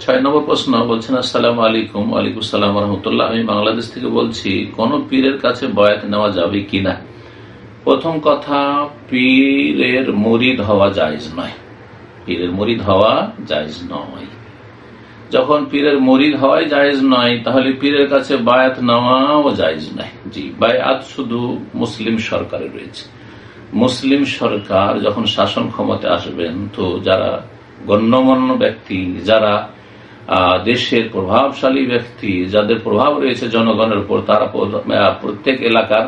ছয় নম্বর প্রশ্ন বলছেন, আসসালাম আলাইকুম আলাইকুম সালাম রহমতুল্লাহ। আমি বাংলাদেশ থেকে বলছি, কোন পীরের কাছে বয়াত নেওয়া যাবে কিনা? প্রথম কথা, পীরের মরিদ হওয়া জায়জ নয়। পীরের মরিদ হওয়া জায়জ নয়। যখন পীরের মরিদ হওয়াই জায়েজ নয়, তাহলে পীরের কাছে বায়াত নেওয়াও জায়েজ নয়। জি, বায়াত শুধু মুসলিম সরকারের রয়েছে। মুসলিম সরকার যখন শাসন ক্ষমতা আসবেন, তো যারা গণ্যমান্য ব্যক্তি, যারা দেশের প্রভাবশালী ব্যক্তি, যাদের প্রভাব রয়েছে জনগণের উপর, তারা প্রত্যেক এলাকার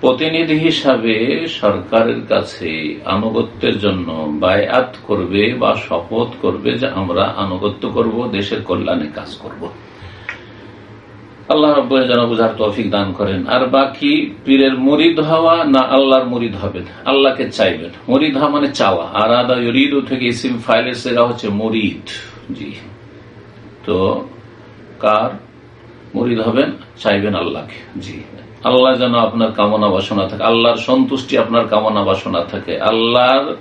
প্রতিনিধি হিসাবে সরকারের কাছে আনুগত্যের জন্য বায়াত করবে বা শপথ করবে যে আমরা আনুগত্য করব, দেশের কল্যাণে কাজ করব। আল্লাহ রব্বুল যেন বুঝার তৌফিক দান করেন। আর বাকি পীরের মরিদ হওয়া না আল্লাহর মরিদ হবেন আল্লাহকে চাইবেন। মরিদ হওয়া মানে চাওয়া। আর আদা ইরিদ থেকে ইসিম ফাইলে সেরা হচ্ছে মরিদ। জি। তো কার? মরিদ হবেন, চাইবেন আল্লাহকে। জি। আল্লাহ যেন আপনার কামনা বাসনা থাকে। আল্লাহর সন্তুষ্টি আপনার কামনা বাসনা থাকে। আল্লাহর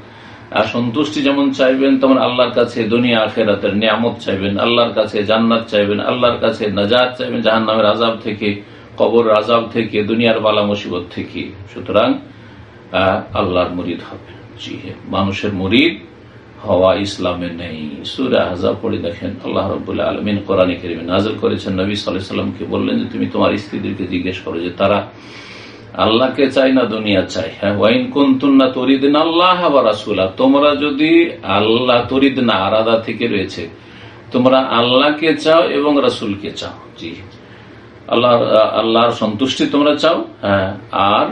আর সন্তুষ্টি যেমন চাইবেন, তেমন আল্লাহর কাছে দুনিয়া, আখেরাতের নিয়ামত চাইবেন। আল্লাহর কাছে জান্নাত চাইবেন। আল্লাহর কাছে নাজাদ চাইবেন। জাহান নামের আজাব থেকে কবর আজাব থেকে, দুনিয়ার বালা মুসিবত থেকে। সুতরাং আল্লাহর মরিদ হবে। জি। মানুষের মরিদ হওয়া ইসলামে নেই। সুরা হাজা পড়ে দেখেন, আল্লাহ রবুল্লাহ আলমিন কোরআন কেরিমে নাজল করেছেন। নবী সাল্লামকে বললেন যে, তুমি তোমার স্ত্রীদেরকে জিজ্ঞেস করো যে, তারা আল্লাহকে চাই না দুনিয়া চাই হ্যাঁ ওয়াইন কুন্তুন না তরিদিন আল্লাহ রাসুল্লাহ তোমরা যদি আল্লাহ তরিদ না আরাদা থেকে রয়েছে, তোমরা আল্লাহকে চাও এবং রাসুলকে চাও। জি। আল্লাহ, আল্লাহর সন্তুষ্টি তোমরা চাও হ্যাঁ আর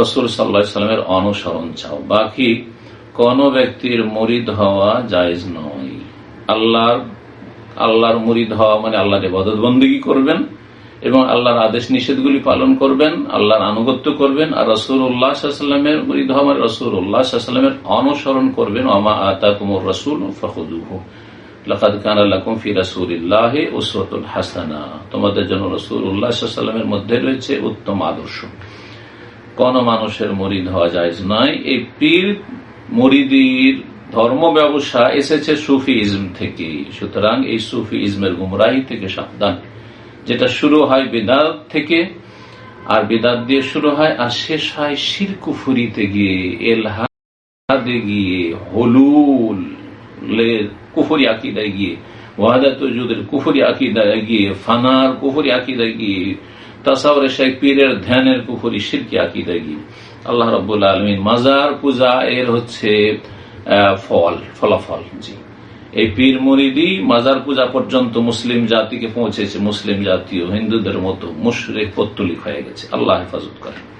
রসুল সাল্লাহ সাল্লামের অনুসরণ চাও। বাকি কোন ব্যক্তির মরিদ হওয়া জায়জ নয়। আল্লাহর আল্লাহর মরিদ হওয়া মানে আল্লাহর ইবাদত বন্দী করবেন এবং আল্লাহর আদেশ নিষেধগুলি পালন করবেন, আল্লাহর আনুগত্য করবেন, আর রসুল উল্লাহামের মরিদ হওয়া মানে রসুল উল্লাহামের অনুসরণ করবেন আমা আতা কুমর রসুল ফখুদুহ হাসানা। তোমাদের জন্য উল্লাহামের মধ্যে রয়েছে উত্তম আদর্শ। কোন মানুষের মরিদ হওয়া যায় নয়। এই পীর মরিদির ধর্ম ব্যবসা এসেছে সুফি ইজম থেকে সুতরাং এই সুফি ইজমের গুমরাহি থেকে সাবধান। যেটা শুরু হয় বেদাত থেকে, আর বেদাত দিয়ে শুরু হয়, আর শেষ হয় শিরকুফুরিতে গিয়ে, এলহাদে গিয়ে হলুল কুফুরি আকিদায় গিয়ে ওয়াহাদাতুজুদের কুফুরি আকিদায় গিয়ে, ফানার কুফুরি আকিদায় গিয়ে তাসাউরে শেখ পীরের ধ্যানের কুফুরি সিরকি আকিদায় গিয়ে। আল্লাহ রব্বুল আলমিন মাজার পূজা এর হচ্ছে ফল, ফলাফল, জি। এই পীর মরিদি মাজার পূজা পর্যন্ত মুসলিম জাতিকে পৌঁছেছে, মুসলিম জাতীয় হিন্দুদের মতো মুশরেক পত্তলিক হয়ে গেছে। আল্লাহ হেফাজত করেন।